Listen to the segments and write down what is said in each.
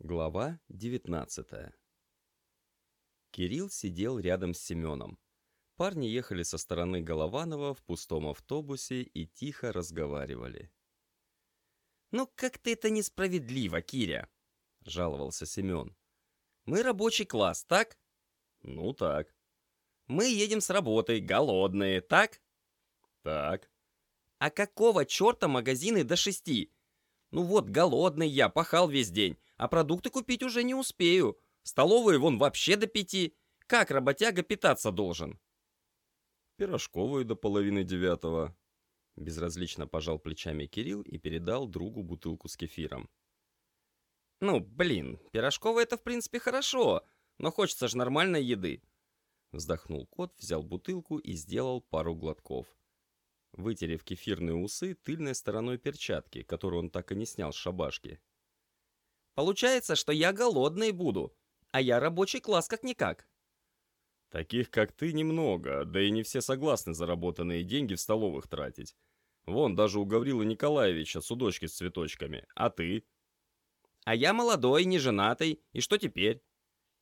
Глава 19 Кирилл сидел рядом с Семеном. Парни ехали со стороны Голованова в пустом автобусе и тихо разговаривали. «Ну как-то это несправедливо, Киря!» — жаловался Семен. «Мы рабочий класс, так?» «Ну так». «Мы едем с работы, голодные, так?» «Так». «А какого черта магазины до шести? Ну вот, голодный я, пахал весь день, а продукты купить уже не успею. Столовые вон вообще до пяти. Как работяга питаться должен?» «Пирожковую до половины девятого». Безразлично пожал плечами Кирилл и передал другу бутылку с кефиром. «Ну, блин, пирожковая это в принципе хорошо, но хочется же нормальной еды». Вздохнул кот, взял бутылку и сделал пару глотков. Вытерев кефирные усы тыльной стороной перчатки, которую он так и не снял с шабашки. «Получается, что я голодный буду, а я рабочий класс как-никак». «Таких, как ты, немного, да и не все согласны заработанные деньги в столовых тратить. Вон, даже у Гаврила Николаевича судочки с цветочками. А ты?» «А я молодой, не женатый, и что теперь?»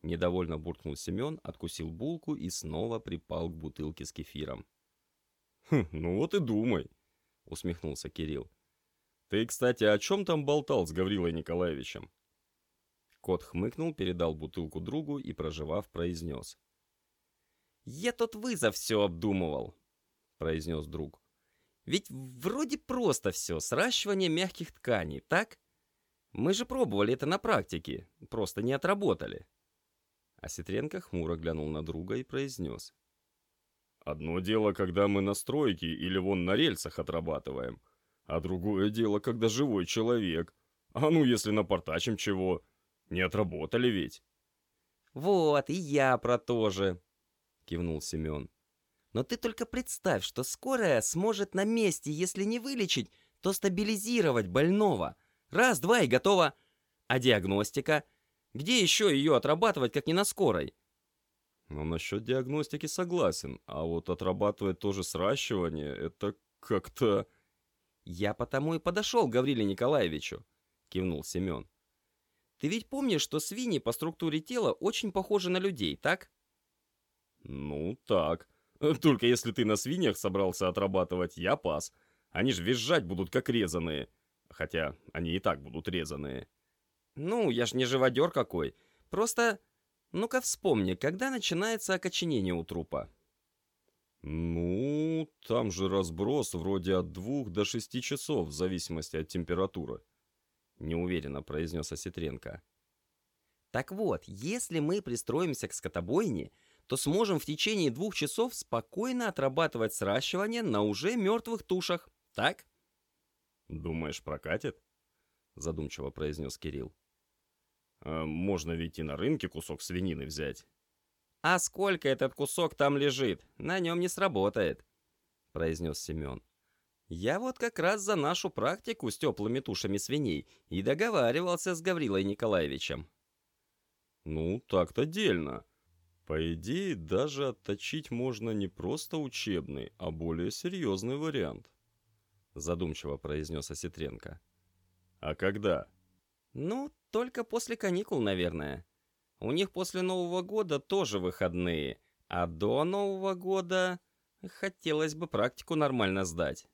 Недовольно буркнул Семен, откусил булку и снова припал к бутылке с кефиром. «Хм, ну вот и думай», — усмехнулся Кирилл. «Ты, кстати, о чем там болтал с Гаврилой Николаевичем?» Кот хмыкнул, передал бутылку другу и, проживав, произнес. «Я тот вызов все обдумывал», — произнес друг. «Ведь вроде просто все, сращивание мягких тканей, так? Мы же пробовали это на практике, просто не отработали». Ситренко хмуро глянул на друга и произнес. «Одно дело, когда мы на стройке или вон на рельсах отрабатываем, а другое дело, когда живой человек. А ну, если напортачим чего, не отработали ведь». «Вот, и я про то же», — кивнул Семен. «Но ты только представь, что скорая сможет на месте, если не вылечить, то стабилизировать больного. Раз, два и готово. А диагностика — где еще ее отрабатывать, как не на скорой? Ну, насчет диагностики согласен, а вот отрабатывать тоже сращивание, это как-то... Я потому и подошел к Гавриле Николаевичу, кивнул Семен. Ты ведь помнишь, что свиньи по структуре тела очень похожи на людей, так? Ну, так. Только если ты на свиньях собрался отрабатывать, я пас. Они же визжать будут как резаные. Хотя они и так будут резаные. Ну, я ж не живодер какой. Просто, ну-ка вспомни, когда начинается окоченение у трупа? Ну, там же разброс вроде от двух до шести часов, в зависимости от температуры. Неуверенно произнес Осетренко. Так вот, если мы пристроимся к скотобойне, то сможем в течение двух часов спокойно отрабатывать сращивание на уже мертвых тушах, так? Думаешь, прокатит? Задумчиво произнес Кирилл. А можно ведь и на рынке кусок свинины взять. «А сколько этот кусок там лежит? На нем не сработает», — произнес Семен. «Я вот как раз за нашу практику с теплыми тушами свиней и договаривался с Гаврилой Николаевичем». «Ну, так-то дельно. По идее, даже отточить можно не просто учебный, а более серьезный вариант», — задумчиво произнес Осетренко. «А когда?» «Ну, только после каникул, наверное. У них после Нового года тоже выходные, а до Нового года хотелось бы практику нормально сдать».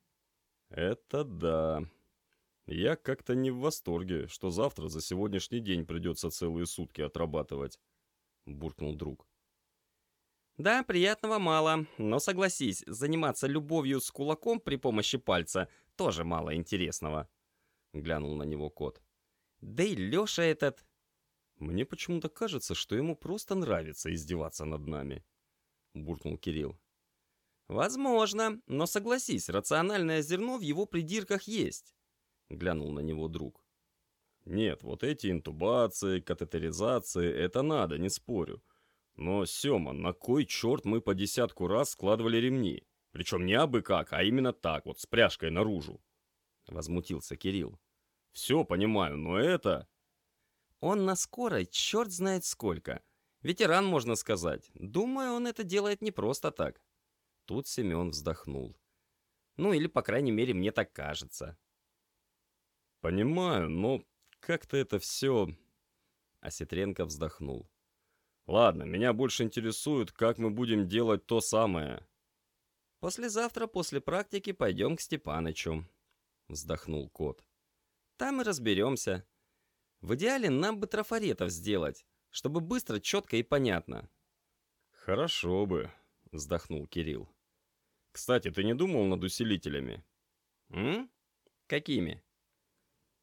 «Это да. Я как-то не в восторге, что завтра за сегодняшний день придется целые сутки отрабатывать», — буркнул друг. «Да, приятного мало, но согласись, заниматься любовью с кулаком при помощи пальца тоже мало интересного», — глянул на него кот. Да и Леша этот... Мне почему-то кажется, что ему просто нравится издеваться над нами. Буркнул Кирилл. Возможно, но согласись, рациональное зерно в его придирках есть. Глянул на него друг. Нет, вот эти интубации, катетеризации, это надо, не спорю. Но, Сёма, на кой черт мы по десятку раз складывали ремни? Причем не абы как, а именно так вот, с пряжкой наружу. Возмутился Кирилл. Все понимаю, но это... Он на скорой черт знает сколько. Ветеран, можно сказать. Думаю, он это делает не просто так. Тут Семен вздохнул. Ну или, по крайней мере, мне так кажется. Понимаю, но как-то это все Осетренко вздохнул. Ладно, меня больше интересует, как мы будем делать то самое. Послезавтра после практики пойдем к Степанычу, вздохнул кот. Там и разберемся. В идеале нам бы трафаретов сделать, чтобы быстро, четко и понятно. Хорошо бы, вздохнул Кирилл. Кстати, ты не думал над усилителями? М? Какими?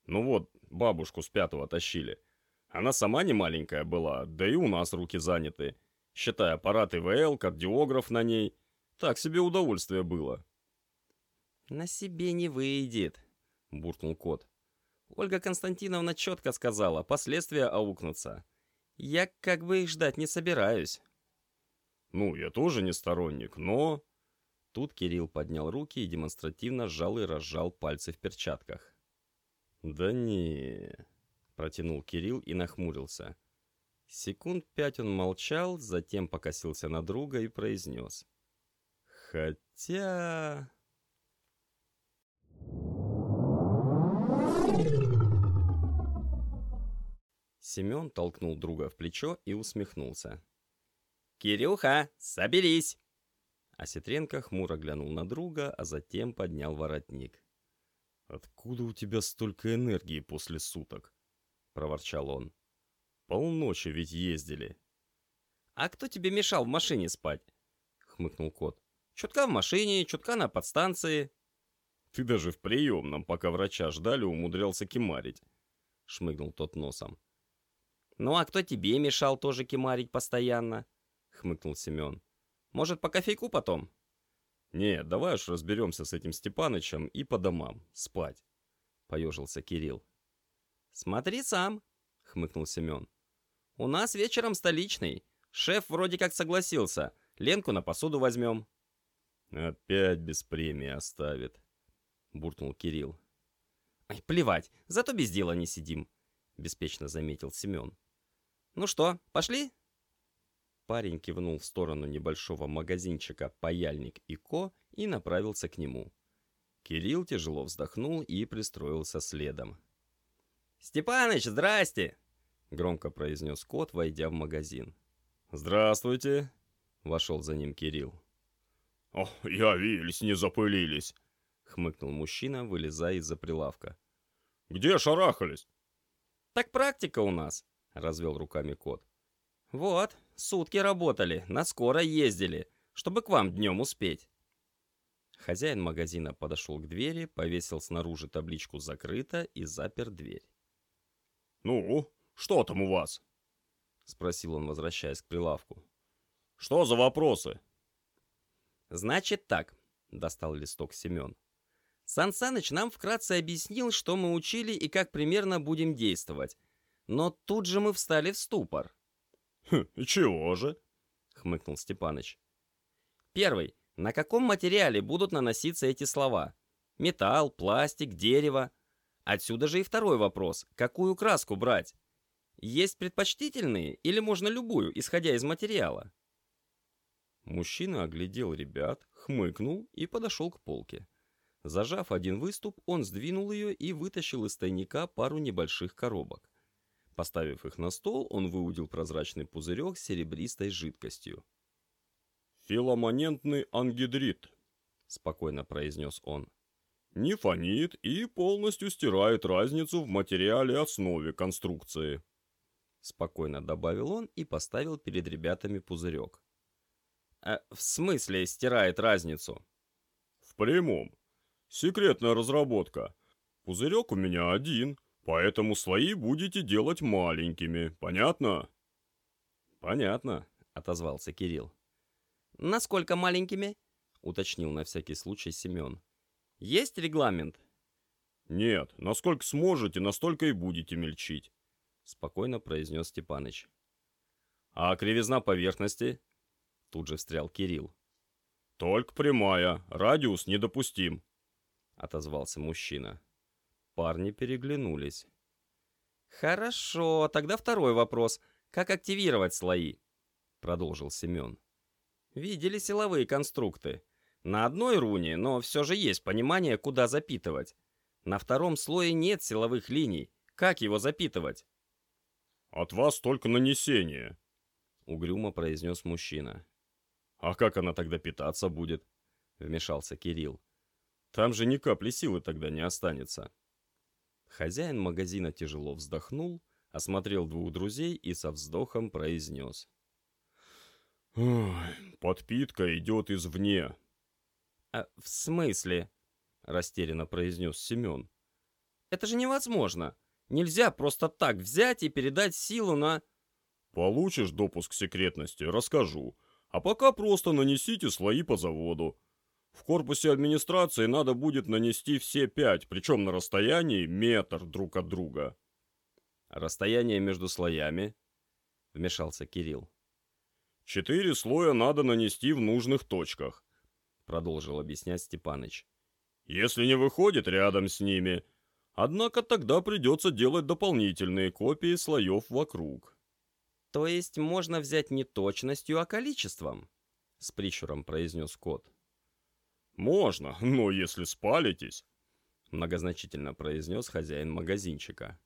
Ну вот, бабушку с пятого тащили. Она сама не маленькая была, да и у нас руки заняты. Считай, аппарат ИВЛ, кардиограф на ней. Так себе удовольствие было. «На себе не выйдет», — буркнул кот. Ольга Константиновна четко сказала, последствия аукнутся. Я как бы их ждать не собираюсь. Ну, я тоже не сторонник, но... Тут Кирилл поднял руки и демонстративно сжал и разжал пальцы в перчатках. Да не протянул Кирилл и нахмурился. Секунд пять он молчал, затем покосился на друга и произнес. Хотя... Семен толкнул друга в плечо и усмехнулся. «Кирюха, соберись!» Осетренко хмуро глянул на друга, а затем поднял воротник. «Откуда у тебя столько энергии после суток?» — проворчал он. «Полночи ведь ездили». «А кто тебе мешал в машине спать?» — хмыкнул кот. «Чутка в машине, чутка на подстанции». «Ты даже в приемном, пока врача ждали, умудрялся кемарить», — шмыгнул тот носом. «Ну а кто тебе мешал тоже кемарить постоянно?» — хмыкнул Семен. «Может, по кофейку потом?» «Не, давай уж разберемся с этим Степанычем и по домам, спать», — поежился Кирилл. «Смотри сам», — хмыкнул Семен. «У нас вечером столичный. Шеф вроде как согласился. Ленку на посуду возьмем». «Опять без премии оставит», — буркнул Кирилл. «Ай, плевать, зато без дела не сидим», — беспечно заметил Семен. «Ну что, пошли?» Парень кивнул в сторону небольшого магазинчика «Паяльник и Ко» и направился к нему. Кирилл тяжело вздохнул и пристроился следом. «Степаныч, здрасте!» — громко произнес кот, войдя в магазин. «Здравствуйте!» — вошел за ним Кирилл. «О, явились, не запылились!» — хмыкнул мужчина, вылезая из-за прилавка. «Где шарахались?» «Так практика у нас», — развел руками кот. «Вот, сутки работали, на скоро ездили, чтобы к вам днем успеть». Хозяин магазина подошел к двери, повесил снаружи табличку «Закрыто» и запер дверь. «Ну, что там у вас?» — спросил он, возвращаясь к прилавку. «Что за вопросы?» «Значит так», — достал листок Семен. «Сан Саныч нам вкратце объяснил, что мы учили и как примерно будем действовать. Но тут же мы встали в ступор». «Хм, чего же?» — хмыкнул Степаныч. «Первый. На каком материале будут наноситься эти слова? Металл, пластик, дерево? Отсюда же и второй вопрос. Какую краску брать? Есть предпочтительные или можно любую, исходя из материала? Мужчина оглядел ребят, хмыкнул и подошел к полке. Зажав один выступ, он сдвинул ее и вытащил из тайника пару небольших коробок. Поставив их на стол, он выудил прозрачный пузырек с серебристой жидкостью. «Филомонентный ангидрит», — спокойно произнес он не фонит и полностью стирает разницу в материале основе конструкции. Спокойно добавил он и поставил перед ребятами пузырек. «А в смысле стирает разницу?» «В прямом. Секретная разработка. Пузырек у меня один, поэтому слои будете делать маленькими. Понятно?» «Понятно», — отозвался Кирилл. «Насколько маленькими?» — уточнил на всякий случай Семен. Есть регламент? Нет, насколько сможете, настолько и будете мельчить, спокойно произнес Степаныч. А кривизна поверхности? Тут же встрял Кирилл. Только прямая, радиус недопустим, отозвался мужчина. Парни переглянулись. «Хорошо, тогда второй вопрос. Как активировать слои?» Продолжил Семен. «Видели силовые конструкты. На одной руне, но все же есть понимание, куда запитывать. На втором слое нет силовых линий. Как его запитывать? от вас только нанесение», — угрюмо произнес мужчина. «А как она тогда питаться будет?» — вмешался Кирилл. «Там же ни капли силы тогда не останется». Хозяин магазина тяжело вздохнул, осмотрел двух друзей и со вздохом произнес. «Ой, подпитка идет извне». «А в смысле?» — растерянно произнес Семен. «Это же невозможно. Нельзя просто так взять и передать силу на...» «Получишь допуск секретности, расскажу. А пока просто нанесите слои по заводу. В корпусе администрации надо будет нанести все пять, причем на расстоянии метр друг от друга». «Расстояние между слоями?» — вмешался Кирилл. «Четыре слоя надо нанести в нужных точках», — продолжил объяснять Степаныч. «Если не выходит рядом с ними, однако тогда придется делать дополнительные копии слоев вокруг». «То есть можно взять не точностью, а количеством?» — с прищуром произнес кот. «Можно, но если спалитесь», — многозначительно произнес хозяин магазинчика.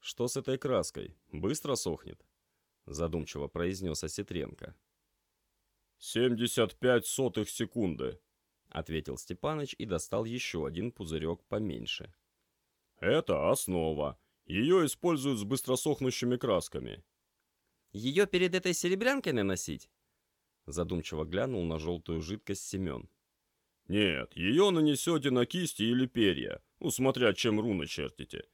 «Что с этой краской? Быстро сохнет?» — задумчиво произнес Осетренко. «Семьдесят пять сотых секунды», — ответил Степаныч и достал еще один пузырек поменьше. «Это основа. Ее используют с быстросохнущими красками. Ее перед этой серебрянкой наносить?» Задумчиво глянул на желтую жидкость Семен. «Нет, ее нанесете на кисти или перья, ну, смотря чем руны чертите.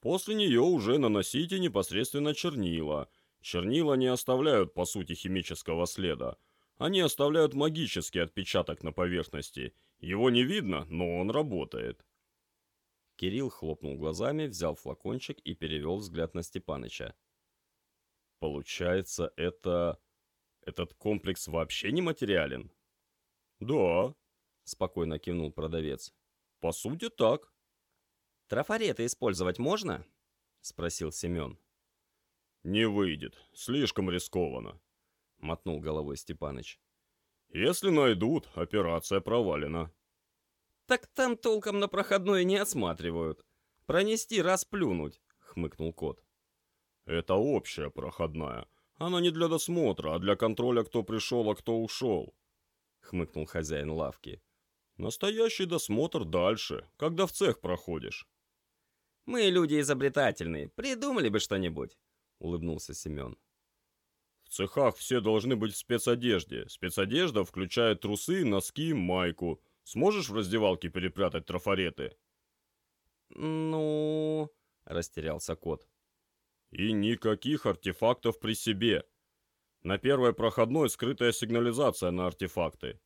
После нее уже наносите непосредственно чернила. Чернила не оставляют, по сути, химического следа. Они оставляют магический отпечаток на поверхности. Его не видно, но он работает». Кирилл хлопнул глазами, взял флакончик и перевел взгляд на Степаныча. Получается, это... Этот комплекс вообще не материален? Да, спокойно кивнул продавец. По сути, так. Трафареты использовать можно? Спросил Семен. Не выйдет, слишком рискованно. Мотнул головой Степаныч. Если найдут, операция провалена. Так там толком на проходной не осматривают. Пронести раз плюнуть, хмыкнул кот. Это общая проходная. Она не для досмотра, а для контроля, кто пришел, а кто ушел. Хмыкнул хозяин лавки. Настоящий досмотр дальше, когда в цех проходишь. Мы люди изобретательные, придумали бы что-нибудь, улыбнулся Семен. В цехах все должны быть в спецодежде. Спецодежда включает трусы, носки, майку. Сможешь в раздевалке перепрятать трафареты? Ну, растерялся кот. И никаких артефактов при себе. На первой проходной скрытая сигнализация на артефакты,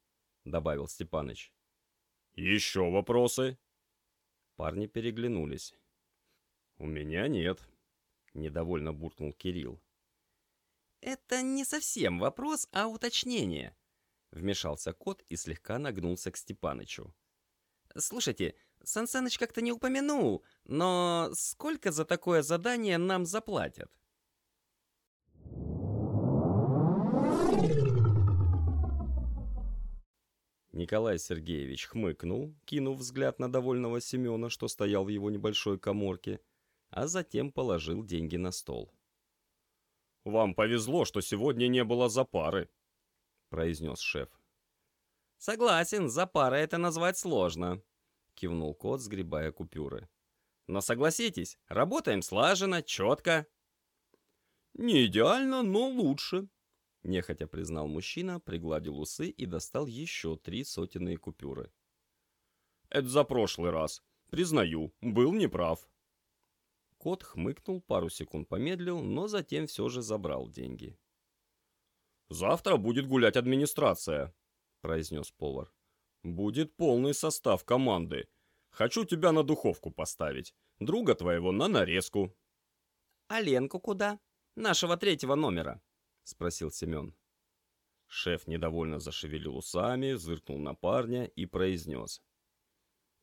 добавил Степаныч. Еще вопросы? Парни переглянулись. У меня нет, недовольно буркнул Кирилл. Это не совсем вопрос, а уточнение, вмешался кот и слегка нагнулся к Степанычу. Слушайте, Сансаныч как-то не упомянул, но сколько за такое задание нам заплатят? Николай Сергеевич хмыкнул, кинув взгляд на довольного Семена, что стоял в его небольшой коморке, а затем положил деньги на стол. «Вам повезло, что сегодня не было запары», — произнес шеф. «Согласен, запара это назвать сложно», — кивнул кот, сгребая купюры. «Но согласитесь, работаем слаженно, четко». «Не идеально, но лучше», — нехотя признал мужчина, пригладил усы и достал еще три сотенные купюры. «Это за прошлый раз. Признаю, был неправ». Кот хмыкнул, пару секунд помедлил, но затем все же забрал деньги. «Завтра будет гулять администрация», — произнес повар. Будет полный состав команды. Хочу тебя на духовку поставить. Друга твоего на нарезку. А Ленку куда? Нашего третьего номера? Спросил Семен. Шеф недовольно зашевелил усами, зыркнул на парня и произнес.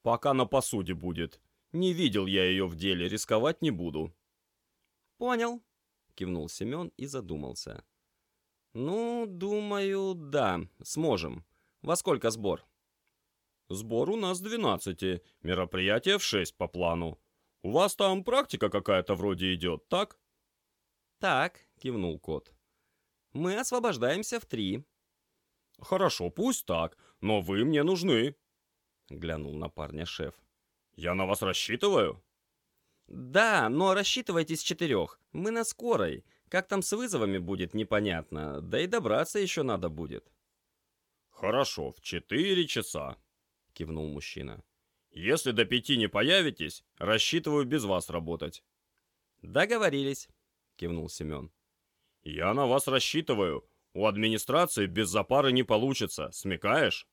«Пока на посуде будет. Не видел я ее в деле, рисковать не буду». «Понял», — кивнул Семен и задумался. «Ну, думаю, да, сможем. Во сколько сбор?» Сбор у нас 12, мероприятие в 6 по плану. У вас там практика какая-то вроде идет, так? «Так», — кивнул кот. «Мы освобождаемся в три». «Хорошо, пусть так, но вы мне нужны», — глянул на парня шеф. «Я на вас рассчитываю?» «Да, но рассчитывайте с четырех. Мы на скорой. Как там с вызовами будет, непонятно. Да и добраться еще надо будет». «Хорошо, в четыре часа», — кивнул мужчина. «Если до пяти не появитесь, рассчитываю без вас работать». «Договорились», — кивнул Семен. «Я на вас рассчитываю. У администрации без запары не получится, смекаешь?»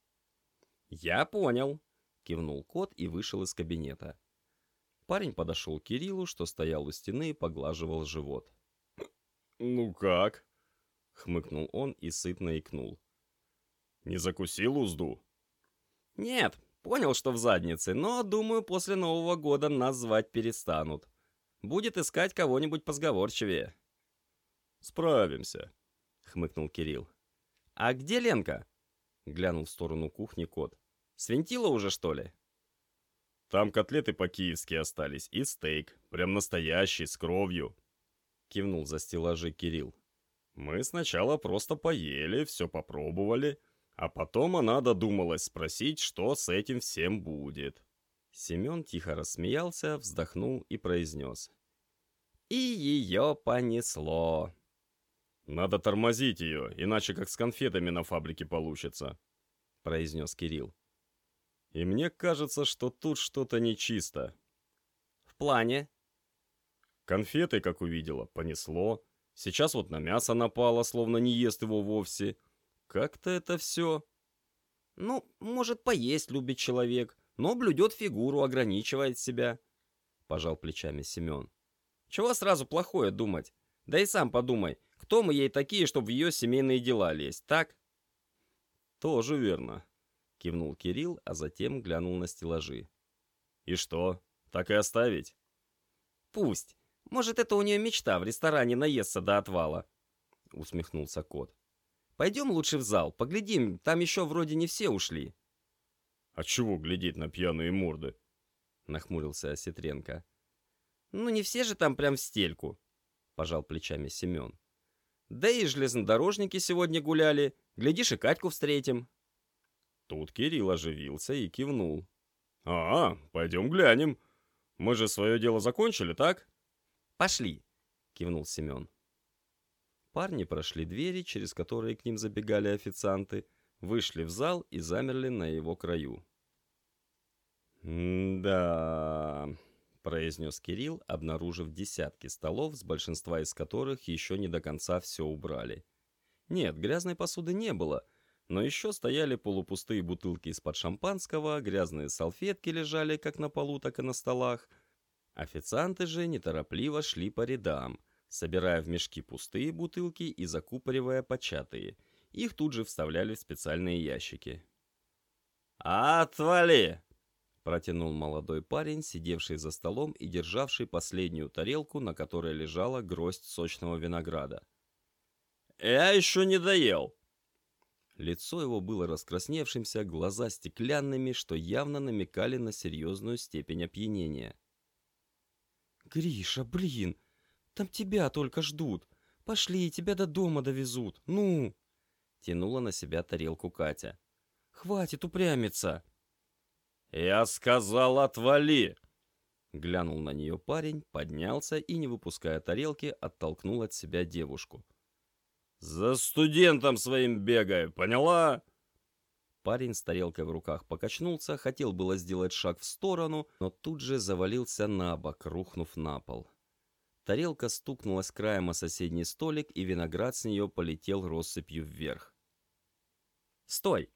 «Я понял», — кивнул кот и вышел из кабинета. Парень подошел к Кириллу, что стоял у стены и поглаживал живот. «Ну как?» — хмыкнул он и сытно икнул. «Не закусил узду?» «Нет, понял, что в заднице, но, думаю, после Нового года нас звать перестанут. Будет искать кого-нибудь позговорчивее». «Справимся», — хмыкнул Кирилл. «А где Ленка?» — глянул в сторону кухни кот. «Свинтила уже, что ли?» «Там котлеты по-киевски остались и стейк, прям настоящий, с кровью», — кивнул за стеллажи Кирилл. «Мы сначала просто поели, все попробовали, а потом она додумалась спросить, что с этим всем будет». Семен тихо рассмеялся, вздохнул и произнес. «И ее понесло». «Надо тормозить ее, иначе как с конфетами на фабрике получится», — произнес Кирилл. «И мне кажется, что тут что-то нечисто». «В плане?» «Конфеты, как увидела, понесло. Сейчас вот на мясо напало, словно не ест его вовсе. Как-то это все...» «Ну, может, поесть любит человек, но блюдет фигуру, ограничивает себя», — пожал плечами Семен. «Чего сразу плохое думать? Да и сам подумай, кто мы ей такие, чтобы в ее семейные дела лезть, так? Тоже верно, кивнул Кирилл, а затем глянул на стеллажи. И что, так и оставить? Пусть. Может, это у нее мечта в ресторане наесться до отвала, усмехнулся кот. Пойдем лучше в зал, поглядим, там еще вроде не все ушли. А чего глядеть на пьяные морды? Нахмурился Осетренко. Ну не все же там прям в стельку, пожал плечами Семен. Да и железнодорожники сегодня гуляли. Глядишь, и Катьку встретим. Тут Кирилл оживился и кивнул. «А, пойдем глянем. Мы же свое дело закончили, так?» «Пошли», — кивнул Семен. Парни прошли двери, через которые к ним забегали официанты, вышли в зал и замерли на его краю. «Да...» произнес Кирилл, обнаружив десятки столов, с большинства из которых еще не до конца все убрали. Нет, грязной посуды не было, но еще стояли полупустые бутылки из-под шампанского, грязные салфетки лежали как на полу, так и на столах. Официанты же неторопливо шли по рядам, собирая в мешки пустые бутылки и закупоривая початые. Их тут же вставляли в специальные ящики. «Отвали!» Протянул молодой парень, сидевший за столом и державший последнюю тарелку, на которой лежала гроздь сочного винограда. «Я еще не доел!» Лицо его было раскрасневшимся, глаза стеклянными, что явно намекали на серьезную степень опьянения. «Гриша, блин, там тебя только ждут. Пошли, тебя до дома довезут. Ну!» Тянула на себя тарелку Катя. «Хватит упрямиться!» «Я сказал, отвали!» Глянул на нее парень, поднялся и, не выпуская тарелки, оттолкнул от себя девушку. «За студентом своим бегай, поняла?» Парень с тарелкой в руках покачнулся, хотел было сделать шаг в сторону, но тут же завалился на бок, рухнув на пол. Тарелка стукнулась краем о соседний столик, и виноград с нее полетел россыпью вверх. «Стой!» —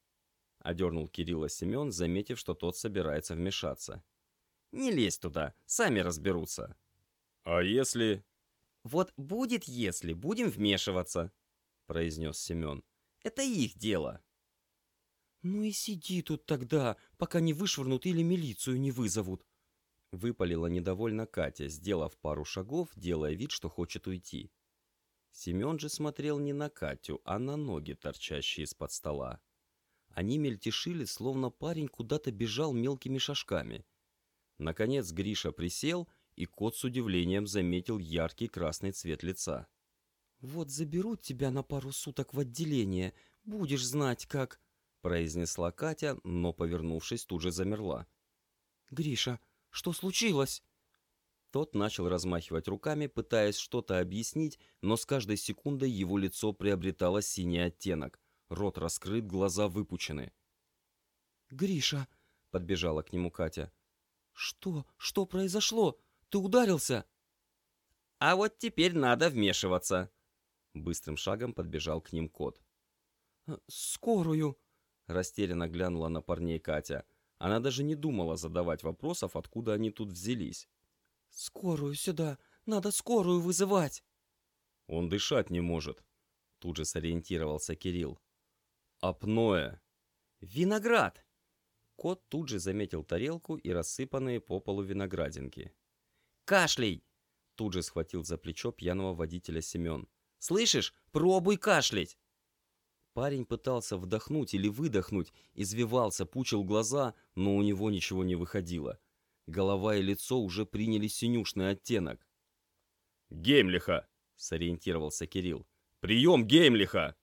одернул Кирилла Семен, заметив, что тот собирается вмешаться. «Не лезь туда, сами разберутся». «А если...» «Вот будет если, будем вмешиваться», — произнес Семен. «Это их дело». «Ну и сиди тут тогда, пока не вышвырнут или милицию не вызовут», — выпалила недовольно Катя, сделав пару шагов, делая вид, что хочет уйти. Семен же смотрел не на Катю, а на ноги, торчащие из-под стола. Они мельтешили, словно парень куда-то бежал мелкими шажками. Наконец Гриша присел, и кот с удивлением заметил яркий красный цвет лица. «Вот заберут тебя на пару суток в отделение, будешь знать, как...» произнесла Катя, но, повернувшись, тут же замерла. «Гриша, что случилось?» Тот начал размахивать руками, пытаясь что-то объяснить, но с каждой секундой его лицо приобретало синий оттенок. Рот раскрыт, глаза выпучены. «Гриша!» — подбежала к нему Катя. «Что? Что произошло? Ты ударился?» «А вот теперь надо вмешиваться!» Быстрым шагом подбежал к ним кот. «Э, «Скорую!» — растерянно глянула на парней Катя. Она даже не думала задавать вопросов, откуда они тут взялись. «Скорую сюда! Надо скорую вызывать!» «Он дышать не может!» Тут же сориентировался Кирилл. «Апноэ!» «Виноград!» Кот тут же заметил тарелку и рассыпанные по полу виноградинки. «Кашлей!» Тут же схватил за плечо пьяного водителя Семен. «Слышишь? Пробуй кашлять!» Парень пытался вдохнуть или выдохнуть, извивался, пучил глаза, но у него ничего не выходило. Голова и лицо уже приняли синюшный оттенок. «Геймлиха!» — сориентировался Кирилл. «Прием Геймлиха!»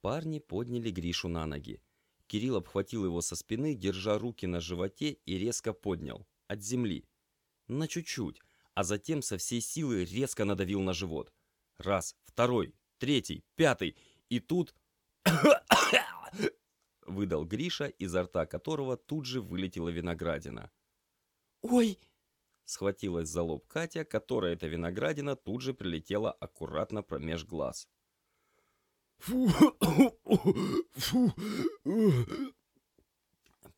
Парни подняли Гришу на ноги. Кирилл обхватил его со спины, держа руки на животе и резко поднял. От земли. На чуть-чуть, а затем со всей силы резко надавил на живот. Раз, второй, третий, пятый. И тут... Выдал Гриша, изо рта которого тут же вылетела виноградина. «Ой!» Схватилась за лоб Катя, которая эта виноградина тут же прилетела аккуратно промеж глаз. Фу, фу,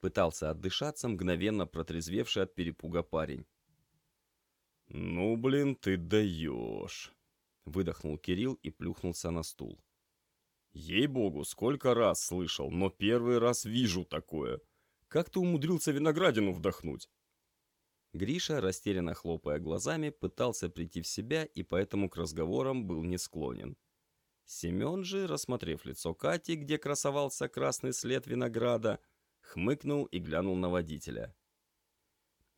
Пытался отдышаться мгновенно протрезвевший от перепуга парень. «Ну, блин, ты даешь!» Выдохнул Кирилл и плюхнулся на стул. «Ей-богу, сколько раз слышал, но первый раз вижу такое. Как ты умудрился виноградину вдохнуть?» Гриша, растерянно хлопая глазами, пытался прийти в себя и поэтому к разговорам был не склонен. Семен же, рассмотрев лицо Кати, где красовался красный след винограда, хмыкнул и глянул на водителя.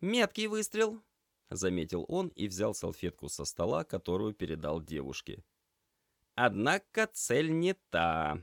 «Меткий выстрел!» — заметил он и взял салфетку со стола, которую передал девушке. «Однако цель не та!»